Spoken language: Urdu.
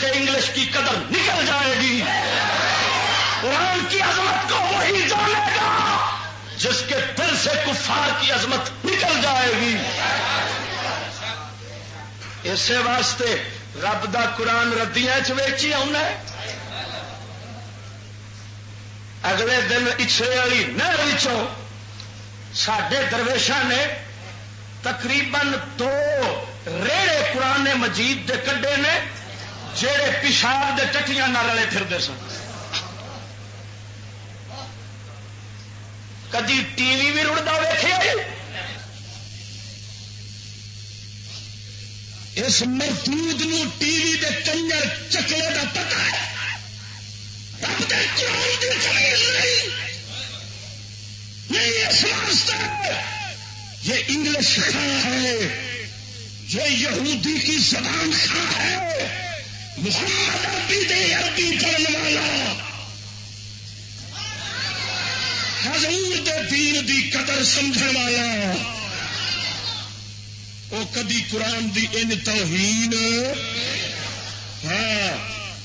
سے انگلش کی قدر نکل جائے گی۔ قرآن کی عظمت کو وہی جانے گا جس کے دل سے کفار کی عظمت نکل جائے گی۔ اسی واسطے رب دا قرآن ردیاں چیچی آنا اگلے دن اچھے والی نہر سڈے درویشا نے تقریباً دو ریڑے قرآن مجید دے کڈے نے جہے پیشاب دے ٹٹیاں نہ رلے پھرتے سن۔ کدی ٹی وی بھی رڑتا ویخیا جی؟ اس مردود ٹی وی دے کنجر چکلے کا پتا ہے۔ نہیں، اس واسطے یہ انگلش خاں ہے۔ یہ یہودی کی زبان خاں ہے۔ محمد عربی دے عربی پڑھنے والا۔ حضور دے دین دی قدر سمجھن والا۔ وہ کدی قرآن دی ان توہین۔